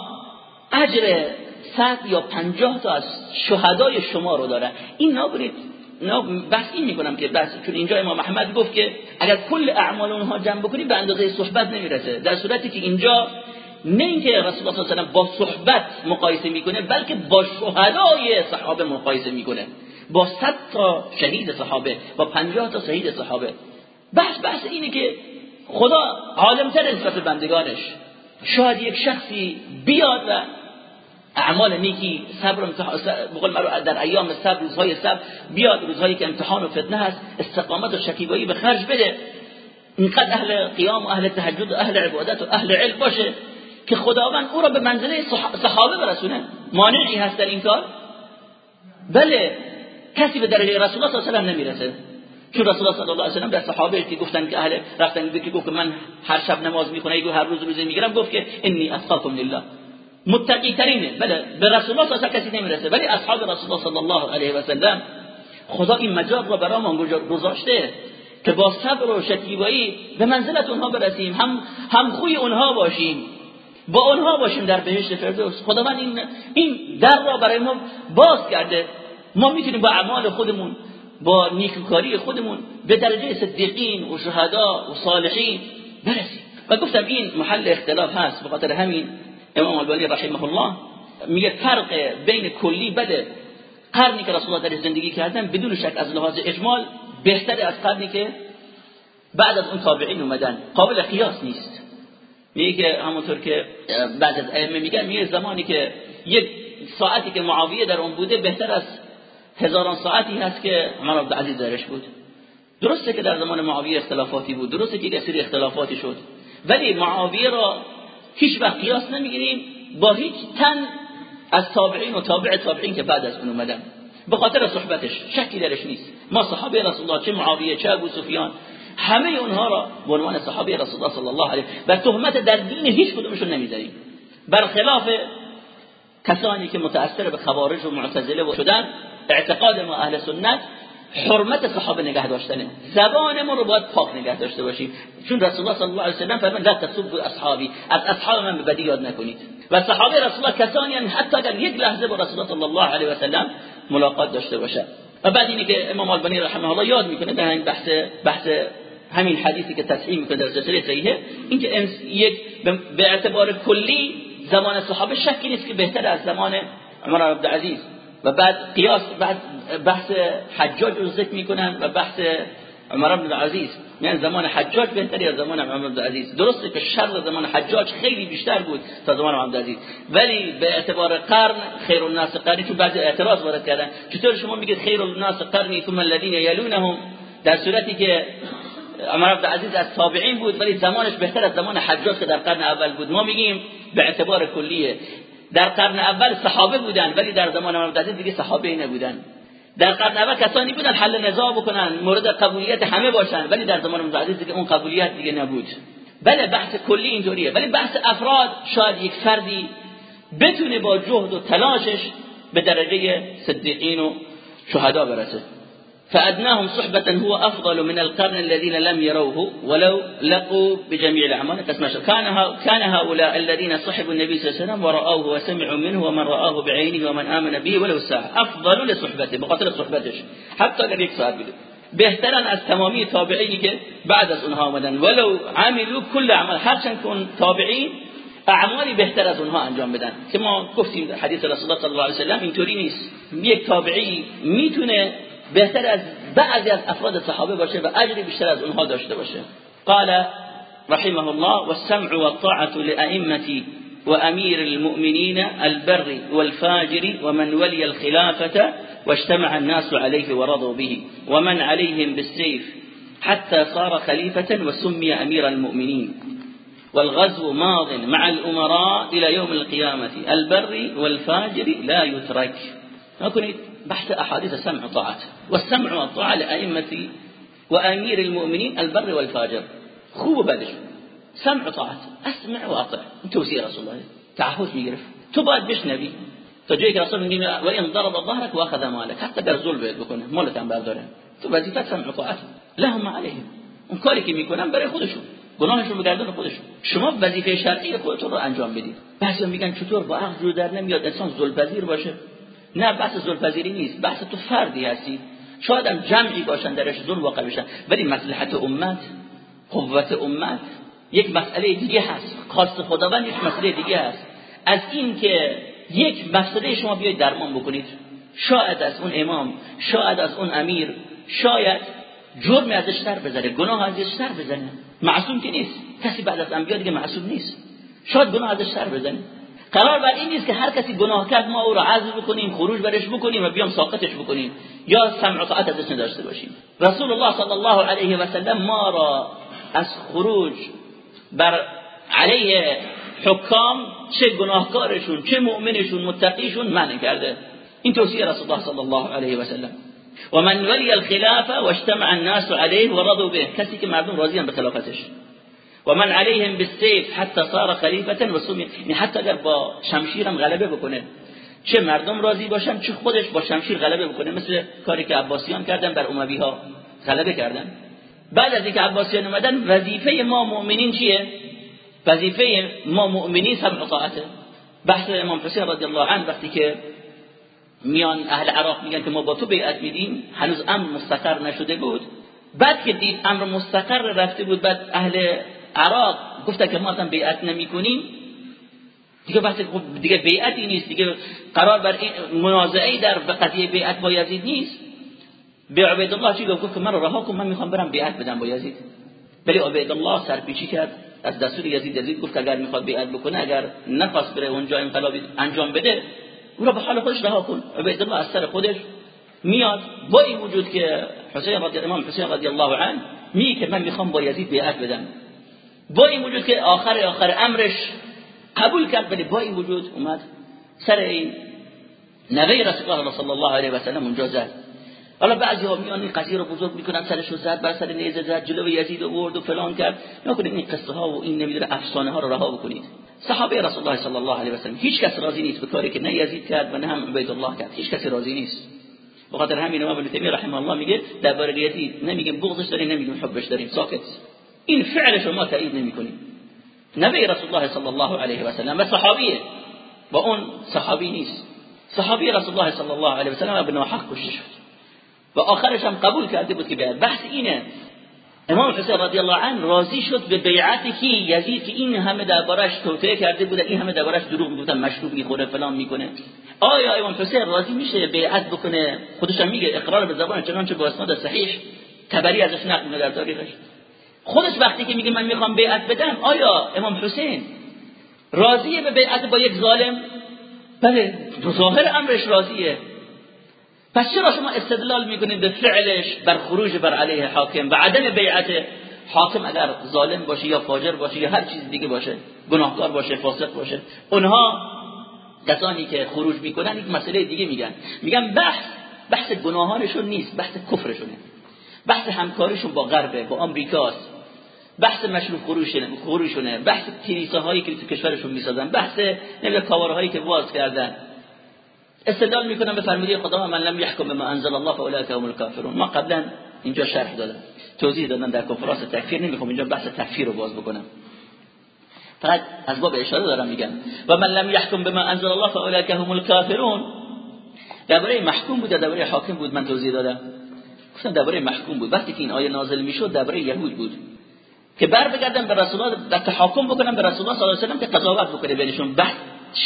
اجر صد یا پنجاه تا از شهدای شما رو دارن این نبرید بس این می‌کنم که بس چون اینجا امام احمد گفت که اگر کل اعمال اونها جمع بکنی به اندازه صحبت نمی‌رسه. در صورتی که اینجا نه اینکه رسول الله صلی با صحبت مقایسه می‌کنه بلکه با شهدای صحابه مقایسه می‌کنه. با صد تا شهید صحابه با پنجاه تا شهید صحابه. بحث بحث اینه که خدا عالمتر نسبت بندگانش. شاید یک شخصی بیاد و اعمال نیکی صبر بقول در ایام صبر روزهای صبر بیاد روزهایی که امتحان و فتنه هست استقامت و شکیبایی به خرج بده. اینقدر اهل قیام و اهل تهجد و اهل عبادت و اهل علم باشه که خداوند او را به منزله صحابه برسونه. مانعی هست در این کار؟ بله. کسی به درجه رسول الله صلی الله علیه و نمی‌رسه. چون رسول الله صلی الله علیه و در صحابه که گفتن که اهل رفتن که گفت من هر شب نماز می‌خونه یا هر روز روزه می‌گیرم گفت که انی اتقاکم لله. متقی ترینه بله به رسول الله صلی کسی نمی‌رسه. ولی اصحاب رسول الله صلی الله علیه و سلم خدا این مجال را برامون گذاشته که با صبر و شکیبایی به منزلت اونها برسیم. هم هم خوی اونها باشیم. با اونها باشیم در بهشت فردوس. خداوند این این در را برای ما باز کرده. ما می‌تونیم با اعمال خودمون با نیکوکاری خودمون به درجه صدیقین و شهدا و صالحین برسیم. و گفتم این محل اختلاف هست. به خاطر همین امام البانی رحمه الله میگه فرق بین کلی بده قرنی که رسول الله در زندگی کردن بدون شک از لحاظ اجمال بهتر از قرنی که بعد از اون تابعین اومدن. قابل قیاس نیست. میگه همونطور که بعد از ائمه میگن میگه زمانی که یک ساعتی که معاویه در اون بوده بهتر از هزاران ساعتی هست که عمر عبدالعزیز درش بود. درسته که در زمان معاویه اختلافاتی بود درسته که یک اختلافاتی شد. ولی معاویه را هیچ وقت قیاس نمی‌گیریم. با هیچ تن از تابعین و تابع تابعین که بعد از اون اومدن. به خاطر صحبتش شکی درش نیست. ما صحابه رسول الله چه معاویه چه ابو سفیان همه اونها را به عنوان صحابه رسول الله صلی الله علیه و تهمت در دین هیچ کدومشون نمی‌ذاریم. برخلاف کسانی که متأثر به خوارج و معتزله و شدن اعتقاد ما اهل سنت حرمت صحابه نگه داشتنه. زبانمون رو باید پاک نگه داشته باشیم. چون رسول الله صلی الله علیه و سلم فرمود لا تسبوا اصحابی. از اصحاب من بدی یاد نکنید. و صحابه رسول الله کسانی یعنی حتی اگر یک لحظه با رسول الله صلی الله علیه و سلم ملاقات داشته باشه و بعد اینی که امام البانی رحمه الله یاد می‌کنه در این بحث بحث همین حدیثی که تصحیح می‌کنه در سلسله صحیحه اینکه یک به اعتبار کلی زمان صحابه شکی نیست که بهتر از زمان عمر عبدالعزیز. و بعد قیاس بعد بحث حجاج رو ذکر می‌کنن و بحث عمر بن العزیز. یعنی زمان حجاج بهتری از زمان عمر بن العزیز؟ درسته که شر زمان حجاج خیلی بیشتر بود تا زمان عمر بن العزیز. ولی به اعتبار قرن خیر الناس قرنی تو بعضی اعتراض وارد کردن. چطور شما میگید خیر الناس قرنی ثم الذين يلونهم در صورتی که عمر بن العزیز از تابعین بود ولی زمانش بهتر از زمان حجاج که در قرن اول بود. ما میگیم به اعتبار کلیه. در قرن اول صحابه بودن ولی در زمان بن دیگه صحابه نبودن. در قرن اول کسانی بودن حل نزاع بکنن مورد قبولیت همه باشن ولی در زمان عمر دیگه اون قبولیت دیگه نبود. بله بحث کلی اینطوریه ولی بحث افراد شاید یک فردی بتونه با جهد و تلاشش به درجه صدیقین و شهدا برسه. فأدناهم صحبة هو أفضل من القرن الذين لم يروه ولو لقوا بجميع الأعمال. كان كان هؤلاء الذين صحبوا النبي صلى الله عليه وسلم ورآوه وسمعوا منه ومن رآه بعينه ومن آمن به ولو ساعة أفضل لصحبته. بقتل صحبتش حتى اگر یک ساعت بهترن از تمامی تابعینی که بعد از اونها آمدن. ولو عملوا كل عمل هرچند کن تابعین اعمالی بهتر از اونها انجام بدن. که ما گفتیم حدیث رسول الله صلی الله علیه و سلم اینطوری نیست. یک تابعی میتونه بهتر از بعضی از افراد صحابه باشه و اجری بیشتر از اونها داشته باشه. قال رحمه الله والسمع والطاعة لأئمة وأمير المؤمنين البر والفاجر ومن ولي الخلافة واجتمع الناس عليه ورضوا به ومن عليهم بالسيف حتى صار خليفة وسمي أمير المؤمنين. والغزو ماض مع الأمراء إلى يوم القيامة. البر والفاجر لا يترك. ما كنت بحث أحاديث السمع والطاعة والسمع والطاعة لأئمة وأمير المؤمنين البر والفاجر. خوب بدش سمع طاعت اسمع و اطع توصیه رسول الله. تو باید بشنوی تا جایی که رسول میگه و این ضرب ظهرك واخذ مالك. حتی در ظلم بهت بکنه مالت هم برداره تو وظیفت سمع طاعت لهم علیهم اون کاری که می‌کنن برای خودشون گناهشون بگردن خودشون شما وظیفه شرعی خودتون رو انجام بدید بعضی میگن چطور با عقل در نمیاد انسان ذوالپذیر باشه. نه بحث زلپذیری نیست بحث تو فردی هستی. شاید هم جمعی باشن درش ظلم واقع بشن ولی مصلحت امت قوت امت یک مسئله دیگه هست. خاص خداوند یک مسئله دیگه هست. از این که یک مسئله شما بیاید درمان بکنید. شاید از اون امام شاید از اون امیر شاید جرم ازش سر بزنه گناه ازش سر بزنه. معصوم که نیست. کسی بعد از انبیا دیگه معصوم نیست. شاید گناه ازش سر بزنه. قرار بر این نیست که هر کسی گناه کرد ما او را عزل بکنیم خروج برش بکنیم و بیام ساقطش بکنیم. یا سمع و طاعت ازش نداشته باشیم. رسول الله صلی الله علیه و سلم ما را از خروج بر علیه حکام چه گناهکارشون چه مؤمنشون متقیشون منع کرده. این توصیه رسول الله صلی الله علیه و سلم. و من ولی الخلافه و اجتمع الناس علیه و رضوا به. کسی که مردم راضیان به خلافتش. و من علیهم بالسیف حتی صار خلیفه و سمی یعنی حتی اگر با شمشیرم غلبه بکنه چه مردم راضی باشن چه خودش با شمشیر غلبه بکنه. مثل کاری که عباسیان کردن بر اموی ها غلبه کردن. بعد از اینکه عباسیان اومدن وظیفه ما مؤمنین چیه؟ وظیفه ما مؤمنین سمع طاعته. بحث امام حسین رضی الله عنه وقتی که میان اهل عراق میگن که ما با تو بیعت میدیم هنوز امر مستقر نشده بود. بعد که دید امر مستقر رفته بود بعد اهل عراق گفتن که ما اصلا بیعت نمی‌کنیم. دیگه بحث دیگه بیعتی نیست. دیگه قرار بر منازعه در قضیه بیعت با یزید نیست. به عبید الله چی گفت؟ که من رها کن من می‌خوام برم بیعت بدم با یزید. ولی عبید الله سرپیچی کرد. از دستور یزید یزید گفت اگر می‌خواد بیعت بکنه اگر نخواست بره اونجا انقلابی انجام بده او را به حال خودش رها کن. عبید الله از سر خودش میاد. با این وجود که حسین رضی امام حسین رضی الله عنه می من می‌خوام با یزید بیعت بدم. با این وجود که آخر آخر امرش قبول کرد ولی با این وجود اومد سر این نبی رسول الله صلی الله علیه و سلم اونجا زد. حالا بعضی ها میان این قضیه رو بزرگ می‌کنن سرش رو زد بر سر نیزه زد جلو یزید و ورد و فلان کرد. نکنید این قصه ها و این نمی‌دونه افسانه ها رو رها بکنید. صحابه رسول الله صلی الله علیه و سلم هیچ کس راضی نیست به کاری که نه یزید کرد و نه هم عبید الله کرد. هیچ کسی راضی نیست. بخاطر همین امام ابن تیمیه رحمه الله میگه درباره یزید نمیگیم بغضش داریم نمیگیم حبش داریم. ساکت. این فعلش ما تایید نمی‌کنیم نبی رسول الله صلی الله علیه و سلم و صحابیه. و اون صحابی نیست. صحابی رسول الله صلی الله علیه و سلم ابن حق کشته شد. و آخرش هم قبول کرده بود که بحث اینه. امام حسین رضی الله عنه راضی شد به بیعتی که یزید که این همه دربارش توطئه کرده بود این همه دربارش دروغ می‌گفتن مشروب می‌خوره فلان می‌کنه. آیا امام حسین راضی میشه بیعت بکنه؟ خودش هم میگه اقرار به زبان چنانچه با اسناد صحیح. تبری ازش نقل در تاریخش. خودش وقتی که میگه من می‌خوام بیعت بدم آیا امام حسین راضیه به بیعت با یک ظالم؟ بله ظاهر امرش راضیه. پس چرا شما استدلال می‌کنید به فعلش بر خروج بر علیه حاکم و عدم بیعت حاکم اگر ظالم باشه یا فاجر باشه یا هر چیز دیگه باشه گناهکار باشه فاسق باشه اونها کسانی که خروج می‌کنن یک مسئله دیگه میگن. میگن بحث بحث گناهانشون نیست بحث کفرشونه. بحث همکاریشون با غربه با آمریکاست. بحث مشروع خروشونه. بحث کلیساهایی که تو کشورشون می‌سازن. بحث نمی‌دونم کاوارهایی که باز کردن. استدلال می‌کنم به فرموده خدا من لم يحكم بما انزل الله فاولئك هم الكافرون ما قبلا اینجا شرح دادم. توضیح دادم در کنفرانس تکفیر. نمی‌خوام اینجا بحث تکفیر رو باز بکنم. فقط از باب اشاره دارم میگم. و من لم يحكم بما انزل الله فاولئك هم الكافرون درباره محکوم بود درباره حاکم بود؟ من توضیح دادم. گفتم درباره محکوم بود. وقتی که این آیه نازل می‌شد درباره یهود بود. که بر بگردن به رسول الله در تحاکم بکنن به رسول الله صلی الله علیه و که قضاوت بکنه بینشون. بحث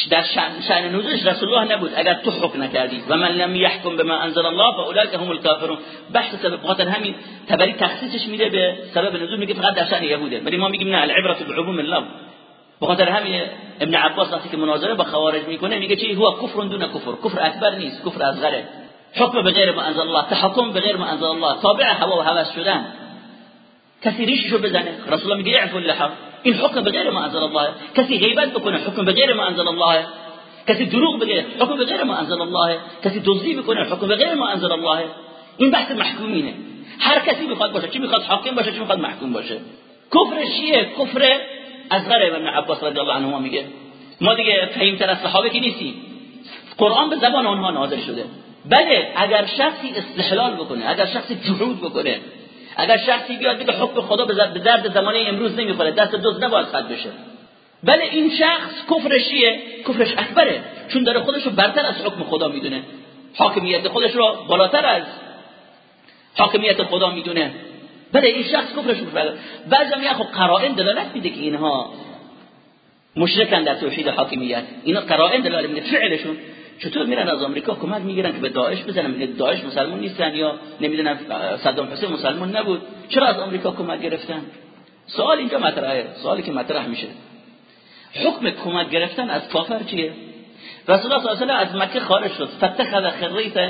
در شأن, شأن نزولش رسول الله نبود. اگر تو حکم نکردی. و من لم يحكم بما انزل الله فاولئك هم الكافرون بحث سبب قاتل همین تبری تخصیصش میده به سبب نزول میگه فقط در شأن یهوده. ولی ما میگیم نه العبره بعموم اللفظ بخاطر همین ابن عباس وقتی که مناظره با خوارج می‌کنه میگه چی؟ هو کفر دون کفر. کفر اکبر نیست کفر اصغره حکم به غیر ما انزل الله تحکم به غیر ما انزل الله. تابع هوا و هوس شدن. کسی ریششو بزنه. رسول الله میگه اعفو اللحم این حکم به غیر ما انزل الله کسی غیبت بکنه حکم به غیر ما انزل الله کسی دروغ بگه حکم به غیر ما انزل الله کسی دزدی بکنه حکم به غیر ما انزل الله این بحث محکومینه هر کسی می‌خواد باشه. چی می‌خواد حاکم باشه چی می‌خواد محکوم باشه. کفر چیه؟ کفر اصغر ابن عباس رضی الله عنهما میگه. ما دیگه فهیمتر از صحابه که نیستیم. قرآن به زبان آنها نازل شده. بله اگر شخصی استحلال بکنه اگر شخصی جحود بکنه اگر شخصی بیاد بگه حکم خدا به درد زمانه امروز نمی‌خوره دست دوز نباید خط بشه. بله این شخص کفرش چیه کفرش اکبره چون داره خودش رو برتر از حکم خدا می‌دونه. حاکمیت خودش رو بالاتر از حاکمیت خدا می‌دونه. بله این شخص کفرش رو بعضی میگن خب قرائن دلالت میده که اینها مشرکن در توحید حاکمیت. اینا قرائن دلالت میده فعلشون. چطور میرن از آمریکا؟ کمک می‌گیرن که به داعش بزنن. داعش مسلمان نیستن یا نمی‌دونن صدام حسین مسلمان نبود. چرا از آمریکا کمک گرفتن؟ سوال اینجا مطرحه. سوالی که مطرح میشه. حکم کمک گرفتن از کافر چیه؟ رسول الله صلی الله علیه از مکه خارج شد. فتخذ خریتا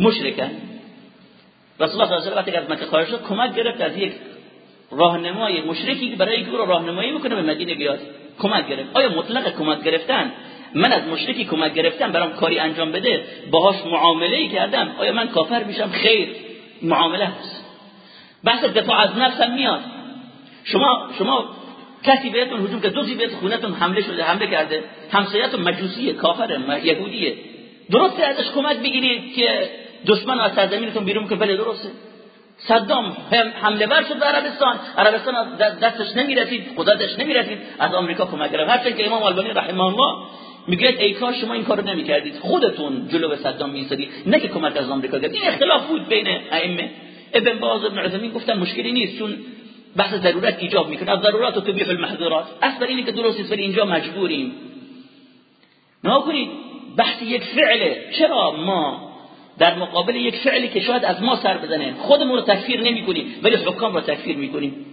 مشرکا رسول الله صلی الله علیه از مکه خارج شد کمک گرفت از یک راهنمای مشرکی برای اینکه راهنمایی بکنه به مدینه بیاد. کمک گرفت. آیا مطلق کمک گرفتن من از مشرکی کمک گرفتم برام کاری انجام بده باهاش معامله ای کردم. آیا من کافر میشم؟ خیر معامله هست. بحث دفاع از نفسم میاد. شما شما کسی بهتون هجوم که دوزی بهت خونتون حمله شده حمله کرده. همسایتون مجوسیه کافر یهودیه. درسته ازش کمک بگیرید که دشمن از سرزمینتون بیرون که بله درسته. صدام حمله ور شد به عربستان. عربستان دستش نمی‌رسید قدرتش نمی‌رسید. از آمریکا کمک گرفت. هرچند که امام البانی رحمه الله میگه ای کاش شما این کارو نمی‌کردید. خودتون جلو صدام میسادید نه که کمک از آمریکا گرفت. این اختلاف بود بین ائمه. ابن باز ابن عثیمین گفتن مشکلی نیست چون بحث ضرورت ایجاب می‌کنه. از ضرورات و تبیح المحظورات. اصلا اینه که درست ولی اینجا مجبوریم. نه کنید بحث یک فعله چرا ما در مقابل یک فعلی که شاید از ما سر بزنه خودمون رو تکفیر نمی‌کنیم ولی حکام رو تکفیر می‌کنیم؟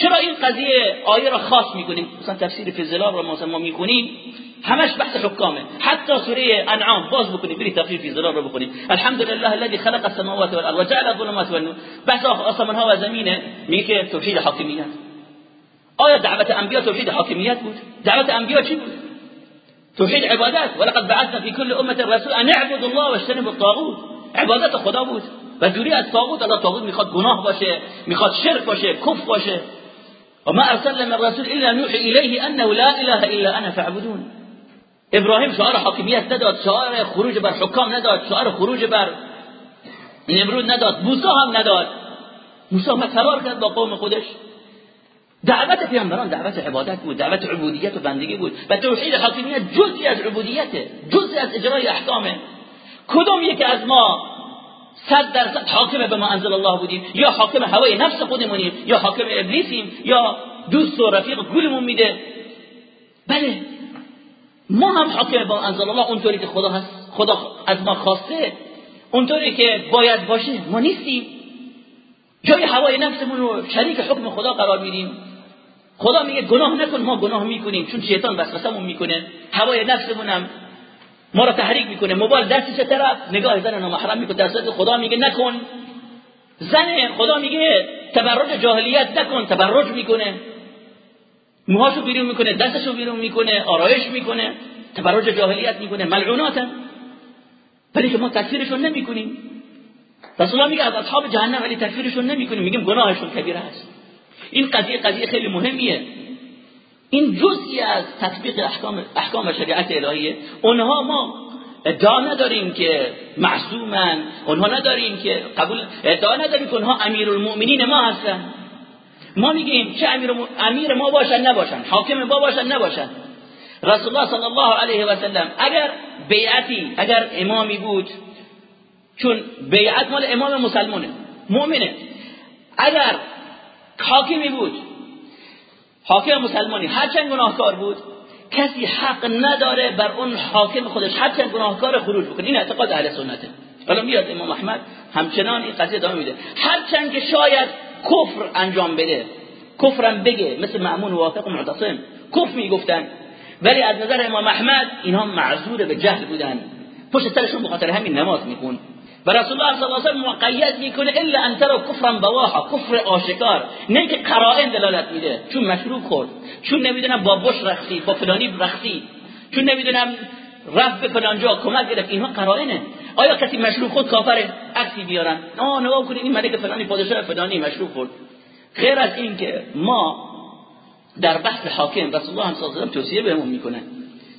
چرا این قضیه آیه را خاص می‌کنیم مثلا تفسیر فیزلال رو مثلا ما می‌کنیم همش بحث حکامه. حتی سوره انعام باز بکنیم بری تفسیر فیزلال رو بکنیم الحمدلله الذي خلق السماوات والارض وجعل الظلمات والنور. بحث آسمان ها و زمینه میگه توحید حاکمیت. آیا دعوت انبیا توحید حاکمیت بود؟ دعوت انبیا چی بود؟ توحید عبادت. ولقد بعثنا في كل امه رسول ان اعبدوا الله واجتنبوا الطاغوت. عبادت خدا بود. و دوری از طاغوت. الله طاغوت می‌خواد گناه باشه می‌خواد شرک باشه کفر باشه. و ما ارسلنا من رسول الا نوحي اليه انه لا اله الا انا فاعبدون. ابراهیم شعار حاکمیت نداد شعار خروج بر حکام نداد شعار خروج بر نمرود نداد موسی هم نداد موسی ما فرار کرد با قوم خودش. دعوت پیامبران دعوت عبادت بود دعوت عبودیت و بندگی بود. و توحید حاکمیت جزئی از عبودیته جزئی از اجرای احکامه. کدوم یکی از ما صد درصد حاکم به ما انزل الله بودیم یا حاکم هوای نفس خودمونیم یا حاکم ابلیسیم یا دوست و رفیق گولمون میده. بله ما هم حاکم با انزل الله اونطوری که خدا هست خدا از ما خواسته اونطوری که باید باشه ما نیستیم. جای هوای نفسمون رو شریک حکم خدا قرار میدیم. خدا میگه گناه نکن ما گناه می‌کنیم چون شیطان وسوسمون می‌کنه. هوای نفسمونم ما رو تحریک می‌کنه. موبایل دستش طرف نگاه زن محرم می‌کنه. در خدا میگه نکن. زن خدا میگه تبرج جاهلیت نکن. تبرج می‌کنه. موهاشو بیرون می‌کنه دستشو بیرون می‌کنه آرایش می‌کنه. تبرج جاهلیت می‌کنه. ملعوناتن ولی که ما تکفیرشون نمی‌کنیم رسول الله میگه از اصحاب جهنم ولی تکفیرشون نمی‌کنیم میگیم گناهشون کبیره است. این قضیه قضیه خیلی مهمیه. این جزئی از تطبیق احکام احکام شریعت الهیه. اونها ما ادعا نداریم که معصومن. اونها نداریم که قبول ادعا نداریم که اونها امیرالمؤمنین ما هستن. ما میگیم چه امیر, امیر ما باشن نباشن. حاکم ما باشن نباشن. رسول الله صلی الله علیه و سلم اگر بیعتی اگر امامی بود چون بیعت مال امام مسلمانه مؤمنه. اگر حاکمی بود حاکم مسلمانی. هرچند گناهکار بود کسی حق نداره بر اون حاکم خودش. هرچند گناهکار خروج بکنه. این اعتقاد اهل سنته. حالا میاد امام احمد همچنان این قضیه ادامه میده. هرچند که شاید کفر انجام بده کفرم بگه مثل معمون وافق و معتصم کفر می‌گفتن. ولی از نظر امام احمد اینها معذور به جهل بودن. پشت سرشون بخاطر همین نماز میخون. و رسول الله صلی الله علیه و مقید می‌کنه الا ان تروا کفرا بواحا کفر آشکار. نه که قرائن دلالت میده. چون مشروب خورد چون نمی‌دونم با بش رخصی با فلانی رخصی چون نمی‌دونم رفت به فلان جا کمک گرفت. اینها قرائنه. آیا کسی مشروب خود کافره؟ عکسی بیارن. آه نگاه کنید این ملک فلانی پادشاه فلانی مشروب خورد. غیر از این که ما در بحث حاکم رسول الله صلی الله علیه و توصیه بهمون می‌کنه.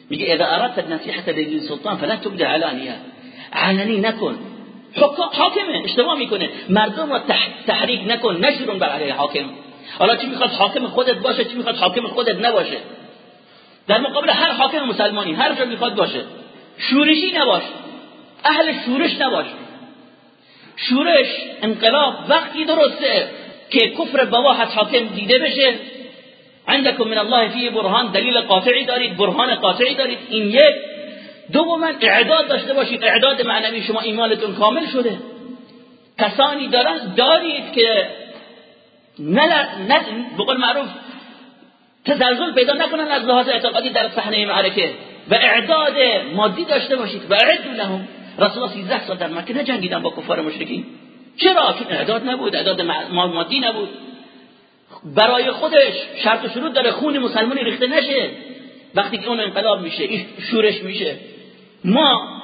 میگه اذا اردت النصيحه سلطان فلا تبدا علانيه علنی نکن. حاکمه اشتباه می‌کنه. مردم رو تحریک نکن نشرون بر علیه حاکم. حالا چی می‌خواد حاکم خودت باشه چی می‌خواد حاکم خودت نباشه؟ در مقابل هر حاکم مسلمانی هر جا می‌خواد باشه. شورشی نباش. اهل شورش نباش. شورش انقلاب وقتی درسته که کفر بواحت حاکم دیده بشه عندكم من الله فيه برهان دلیل قاطعی دارید برهان قاطعی دارید. این یک. دوما اعداد داشته باشید. اعداد معنوی شما ایمانتون کامل شده. کسانی دارن دارید که نه بقول معروف تزلزل پیدا نکنن از لحاظ اعتقادی در صحنه معرکه. و اعداد مادی داشته باشید. و اعدوا لهم. رسول الله 13 سال در مکه نجنگیدن با کفار مشرکین. چرا؟ چون اعداد نبود اعداد مادی نبود. برای خودش شرط و شروط داره خون مسلمانی ریخته نشه. وقتی که اون انقلاب میشه شورش میشه. ما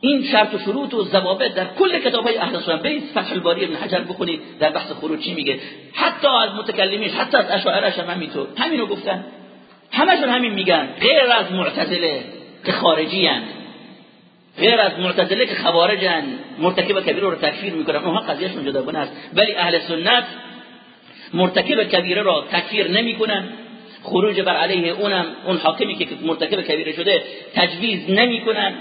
این شرط و شروط و ضوابط در کل کتاب های اهل سنت بیت فتح الباری ابن حجر بخونید در بحث خروج چی میگه؟ حتی از متکلمین حتی از اشاعره هم همینطور. همینو گفتن. همشون همین میگن. غیر از معتزله که خارجی هن. غیر از معتزله که خوارجن مرتکب کبیره رو تکفیر می‌کنن. اونها قضیهشون جداگانه است. ولی اهل سنت مرتکب کبیره را تکفیر نمی‌کنن. خروج بر علیه اونم اون حاکمی که مرتکب کبیره شده تجویز نمی‌کنن.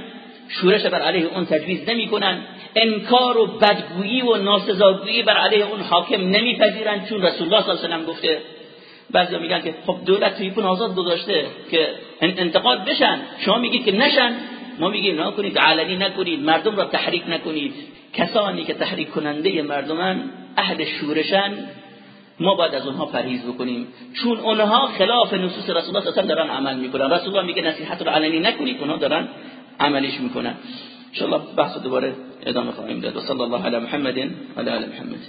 شورش بر علیه اون تجویز نمی‌کنن. انکار و بدگویی و ناسزاگویی بر علیه اون حاکم نمیپذیرن چون رسول الله صلی الله علیه و گفته. بعضی میگن که خب دولت توی آزاد گذاشته که انتقاد بشن. شما میگید که نشن. ما میگیم نه کنید علنی نکنید مردم را تحریک نکنید. کسانی که تحریک کننده مردمن اهل شورشن ما باید از اونها پرهیز بکنیم. چون اونها خلاف نصوص رسول الله صلی دارن عمل می‌کنن. رسول الله میگه نصیحت رو علنی نکنید اونها دارن عملش می‌کنن. ان شاء الله بحث دوباره ادامه خواهیم داد. صلی الله علی محمد و علی محمد.